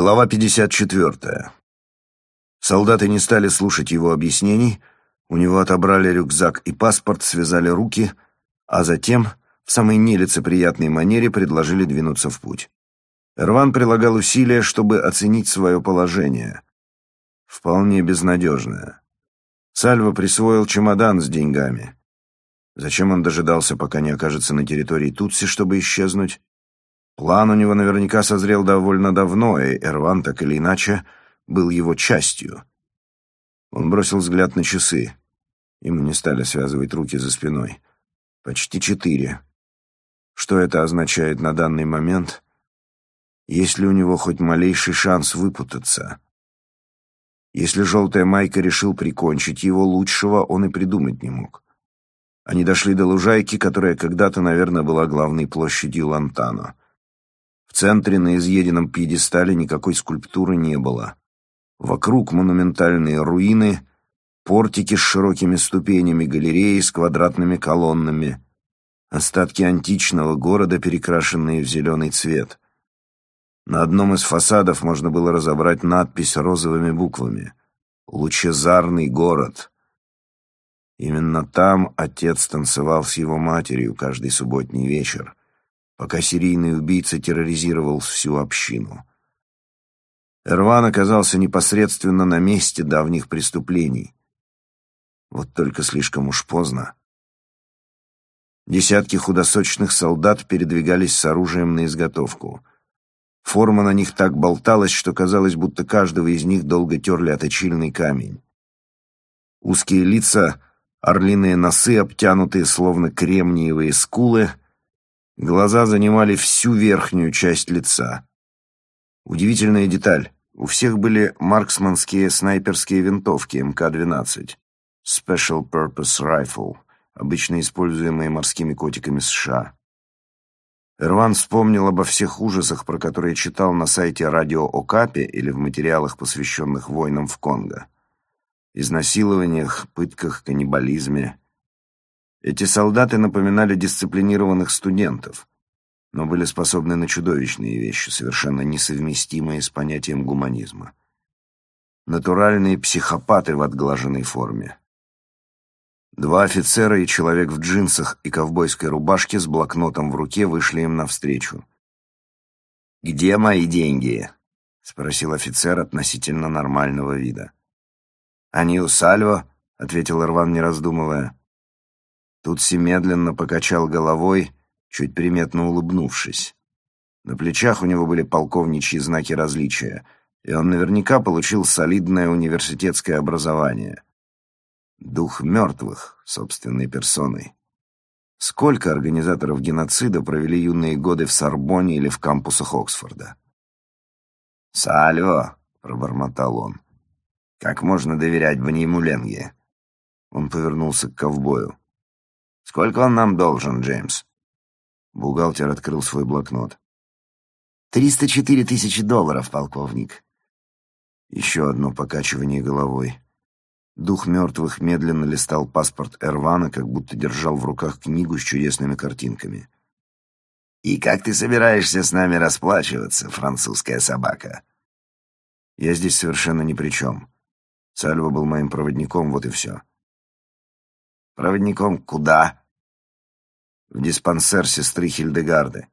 Глава 54. Солдаты не стали слушать его объяснений, у него отобрали рюкзак и паспорт, связали руки, а затем в самой нелицеприятной манере предложили двинуться в путь. Эрван прилагал усилия, чтобы оценить свое положение. Вполне безнадежное. Сальва присвоил чемодан с деньгами. Зачем он дожидался, пока не окажется на территории Тутси, чтобы исчезнуть? План у него наверняка созрел довольно давно, и Эрван, так или иначе, был его частью. Он бросил взгляд на часы. Ему не стали связывать руки за спиной. Почти четыре. Что это означает на данный момент? Есть ли у него хоть малейший шанс выпутаться? Если желтая майка решил прикончить его, лучшего он и придумать не мог. Они дошли до лужайки, которая когда-то, наверное, была главной площадью Лантано. Центре на изъеденном пьедестале никакой скульптуры не было. Вокруг монументальные руины, портики с широкими ступенями, галереи с квадратными колоннами, остатки античного города, перекрашенные в зеленый цвет. На одном из фасадов можно было разобрать надпись розовыми буквами «Лучезарный город». Именно там отец танцевал с его матерью каждый субботний вечер пока серийный убийца терроризировал всю общину. Эрван оказался непосредственно на месте давних преступлений. Вот только слишком уж поздно. Десятки худосочных солдат передвигались с оружием на изготовку. Форма на них так болталась, что казалось, будто каждого из них долго терли оточильный камень. Узкие лица, орлиные носы, обтянутые словно кремниевые скулы — Глаза занимали всю верхнюю часть лица. Удивительная деталь. У всех были марксманские снайперские винтовки МК-12. Special Purpose Rifle, обычно используемые морскими котиками США. Эрван вспомнил обо всех ужасах, про которые читал на сайте радио Окапе или в материалах, посвященных войнам в Конго. Изнасилованиях, пытках, каннибализме. Эти солдаты напоминали дисциплинированных студентов, но были способны на чудовищные вещи, совершенно несовместимые с понятием гуманизма. Натуральные психопаты в отглаженной форме. Два офицера и человек в джинсах и ковбойской рубашке с блокнотом в руке вышли им навстречу. «Где мои деньги?» — спросил офицер относительно нормального вида. «Они у Сальво», — ответил Ирван, не раздумывая. Тутси медленно покачал головой, чуть приметно улыбнувшись. На плечах у него были полковничьи знаки различия, и он наверняка получил солидное университетское образование. Дух мертвых собственной персоной. Сколько организаторов геноцида провели юные годы в Сорбоне или в кампусах Оксфорда? «Сальво!» — пробормотал он. «Как можно доверять Баньямуленге?» Он повернулся к ковбою. Сколько он нам должен, Джеймс?» Бухгалтер открыл свой блокнот. «Триста четыре тысячи долларов, полковник». Еще одно покачивание головой. Дух мертвых медленно листал паспорт Эрвана, как будто держал в руках книгу с чудесными картинками. «И как ты собираешься с нами расплачиваться, французская собака?» «Я здесь совершенно ни при чем. Сальва был моим проводником, вот и все». Проводником куда? В диспансер сестры Хильдегарды.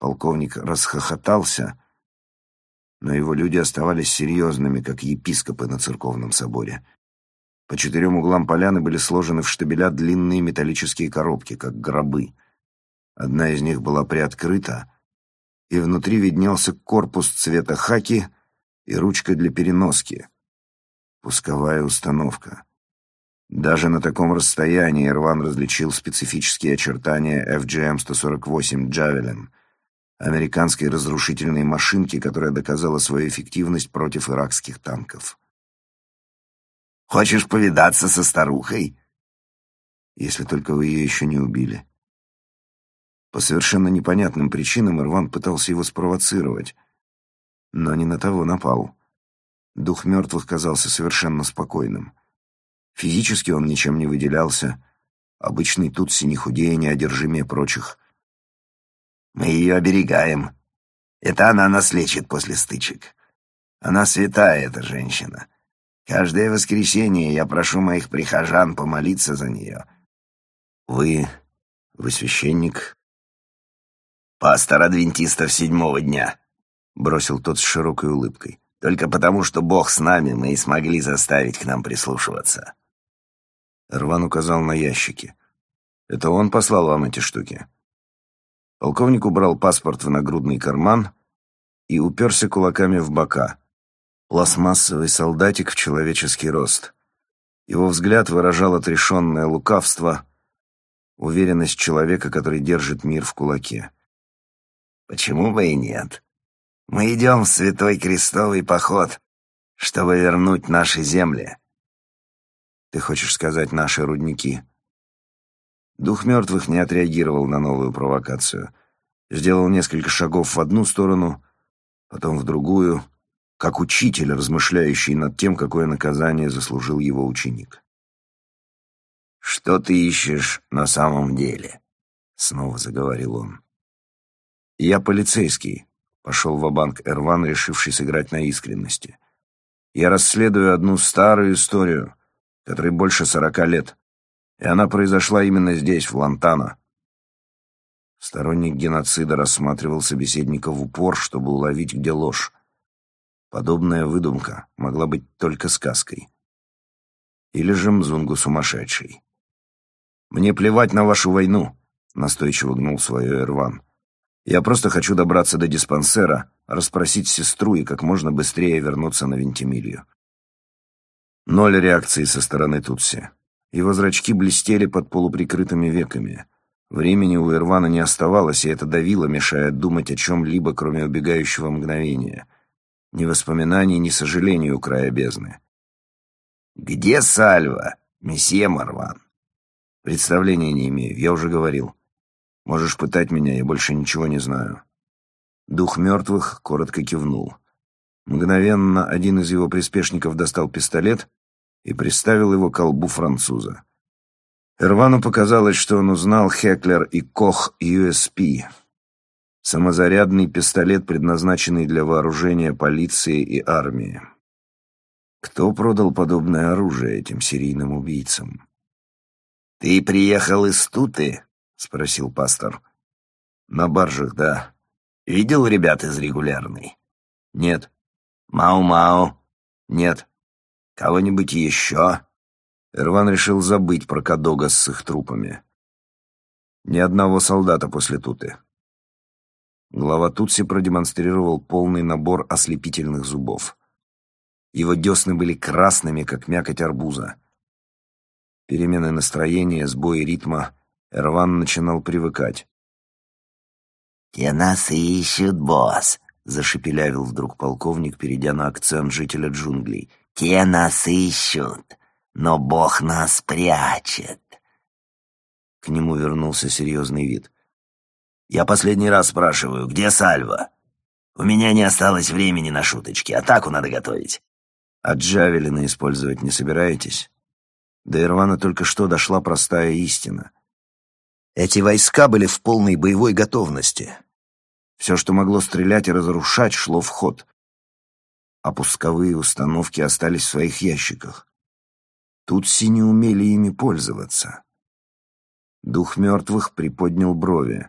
Полковник расхохотался, но его люди оставались серьезными, как епископы на церковном соборе. По четырем углам поляны были сложены в штабеля длинные металлические коробки, как гробы. Одна из них была приоткрыта, и внутри виднелся корпус цвета хаки и ручка для переноски. Пусковая установка. Даже на таком расстоянии Ирван различил специфические очертания FGM-148 «Джавелин», американской разрушительной машинки, которая доказала свою эффективность против иракских танков. «Хочешь повидаться со старухой?» «Если только вы ее еще не убили». По совершенно непонятным причинам Ирван пытался его спровоцировать, но не на того напал. Дух мертвых казался совершенно спокойным. Физически он ничем не выделялся. Обычный тут не худее, не одержимее прочих. «Мы ее оберегаем». Это она нас лечит после стычек. Она святая, эта женщина. Каждое воскресенье я прошу моих прихожан помолиться за нее. Вы... вы священник? Пастор адвентистов седьмого дня, — бросил тот с широкой улыбкой. Только потому, что Бог с нами, мы и смогли заставить к нам прислушиваться. Рван указал на ящики. «Это он послал вам эти штуки?» Полковник убрал паспорт в нагрудный карман и уперся кулаками в бока. Пластмассовый солдатик в человеческий рост. Его взгляд выражал отрешенное лукавство, уверенность человека, который держит мир в кулаке. «Почему бы и нет? Мы идем в святой крестовый поход, чтобы вернуть наши земли». «Ты хочешь сказать наши рудники?» Дух мертвых не отреагировал на новую провокацию. Сделал несколько шагов в одну сторону, потом в другую, как учитель, размышляющий над тем, какое наказание заслужил его ученик. «Что ты ищешь на самом деле?» — снова заговорил он. «Я полицейский», — пошел в банк Эрван, решивший сыграть на искренности. «Я расследую одну старую историю, которой больше сорока лет и она произошла именно здесь, в Лантано. Сторонник геноцида рассматривал собеседника в упор, чтобы уловить, где ложь. Подобная выдумка могла быть только сказкой. Или же Мзунгу сумасшедший. «Мне плевать на вашу войну», — настойчиво гнул свое Эрван. «Я просто хочу добраться до диспансера, расспросить сестру и как можно быстрее вернуться на Вентимилью». Ноль реакции со стороны Тутси. Его зрачки блестели под полуприкрытыми веками. Времени у Ирвана не оставалось, и это давило, мешая думать о чем-либо, кроме убегающего мгновения. Ни воспоминаний, ни сожалений у края бездны. «Где Сальва, месье Марван?» «Представления не имею, я уже говорил. Можешь пытать меня, я больше ничего не знаю». Дух мертвых коротко кивнул. Мгновенно один из его приспешников достал пистолет и приставил его к колбу француза. Эрвану показалось, что он узнал Хеклер и Кох USP, самозарядный пистолет, предназначенный для вооружения полиции и армии. Кто продал подобное оружие этим серийным убийцам? «Ты приехал из Туты?» — спросил пастор. «На баржах, да». «Видел ребят из регулярной?» «Нет». «Мау-мау?» «Нет». Кого-нибудь еще?» Эрван решил забыть про Кадога с их трупами. Ни одного солдата после Туты. Глава Тутси продемонстрировал полный набор ослепительных зубов. Его десны были красными, как мякоть арбуза. Перемены настроения, сбои ритма, Эрван начинал привыкать. «Те нас ищут, босс», — зашепелявил вдруг полковник, перейдя на акцент жителя джунглей. Те нас ищут, но Бог нас прячет. К нему вернулся серьезный вид. Я последний раз спрашиваю, где Сальва? У меня не осталось времени на шуточки, атаку надо готовить. А джавелины использовать не собираетесь? До Ирвана только что дошла простая истина. Эти войска были в полной боевой готовности. Все, что могло стрелять и разрушать, шло в ход а пусковые установки остались в своих ящиках. Тутси не умели ими пользоваться. Дух мертвых приподнял брови.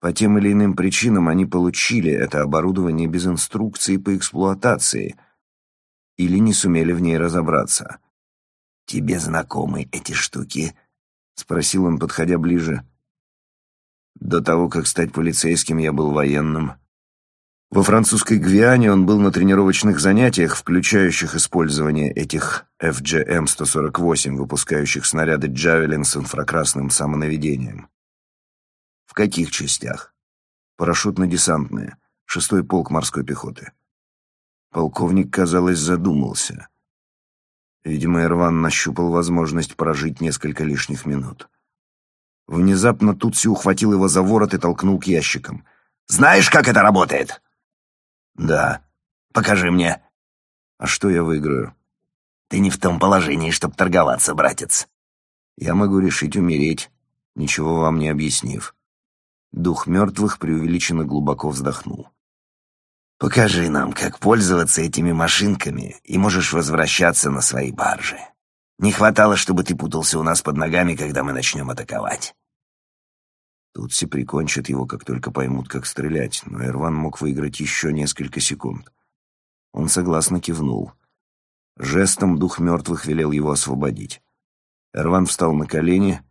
По тем или иным причинам они получили это оборудование без инструкции по эксплуатации или не сумели в ней разобраться. «Тебе знакомы эти штуки?» — спросил он, подходя ближе. До того, как стать полицейским, я был военным. Во французской Гвиане он был на тренировочных занятиях, включающих использование этих FGM-148, выпускающих снаряды «Джавелин» с инфракрасным самонаведением. В каких частях? Парашютно-десантные, шестой полк морской пехоты. Полковник, казалось, задумался. Видимо, Ирван нащупал возможность прожить несколько лишних минут. Внезапно Тутси ухватил его за ворот и толкнул к ящикам. «Знаешь, как это работает?» «Да». «Покажи мне». «А что я выиграю?» «Ты не в том положении, чтобы торговаться, братец». «Я могу решить умереть, ничего вам не объяснив». Дух мертвых преувеличенно глубоко вздохнул. Покажи нам, как пользоваться этими машинками, и можешь возвращаться на свои баржи. Не хватало, чтобы ты путался у нас под ногами, когда мы начнем атаковать. Тутси прикончат его, как только поймут, как стрелять, но Эрван мог выиграть еще несколько секунд. Он согласно кивнул. Жестом дух мертвых велел его освободить. Эрван встал на колени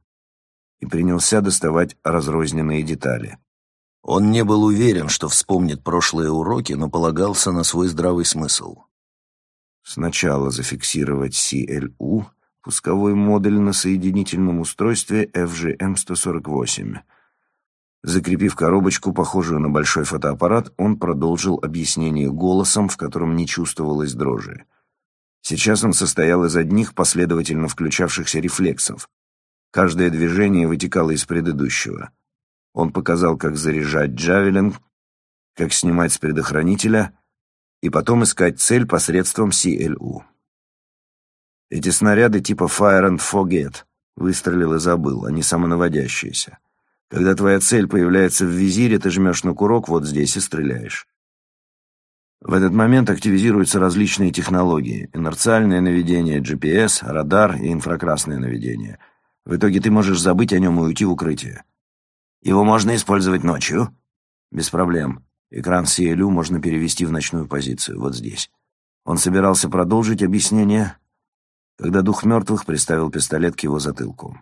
и принялся доставать разрозненные детали. Он не был уверен, что вспомнит прошлые уроки, но полагался на свой здравый смысл. Сначала зафиксировать CLU, пусковой модуль на соединительном устройстве FGM-148. Закрепив коробочку, похожую на большой фотоаппарат, он продолжил объяснение голосом, в котором не чувствовалось дрожи. Сейчас он состоял из одних последовательно включавшихся рефлексов. Каждое движение вытекало из предыдущего. Он показал, как заряжать джавелин, как снимать с предохранителя и потом искать цель посредством CLU. Эти снаряды типа Fire and Forget выстрелил и забыл, они самонаводящиеся. Когда твоя цель появляется в визире, ты жмешь на курок вот здесь и стреляешь. В этот момент активизируются различные технологии. Инерциальное наведение, GPS, радар и инфракрасное наведение. В итоге ты можешь забыть о нем и уйти в укрытие. Его можно использовать ночью? Без проблем. Экран CLU можно перевести в ночную позицию, вот здесь. Он собирался продолжить объяснение, когда дух мертвых приставил пистолет к его затылку.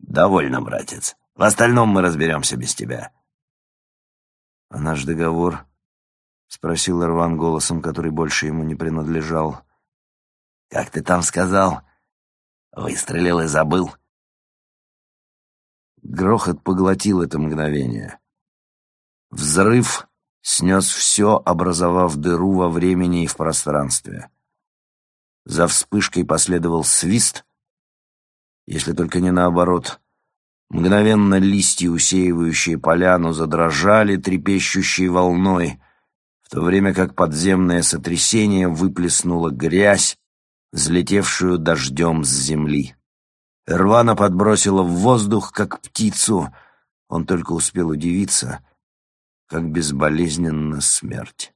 «Довольно, братец. В остальном мы разберемся без тебя». «А наш договор?» — спросил Ирван голосом, который больше ему не принадлежал. «Как ты там сказал? Выстрелил и забыл?» Грохот поглотил это мгновение. Взрыв снес все, образовав дыру во времени и в пространстве. За вспышкой последовал свист, если только не наоборот. Мгновенно листья, усеивающие поляну, задрожали трепещущей волной, в то время как подземное сотрясение выплеснуло грязь, взлетевшую дождем с земли. Рвана подбросила в воздух, как птицу. Он только успел удивиться, как безболезненна смерть.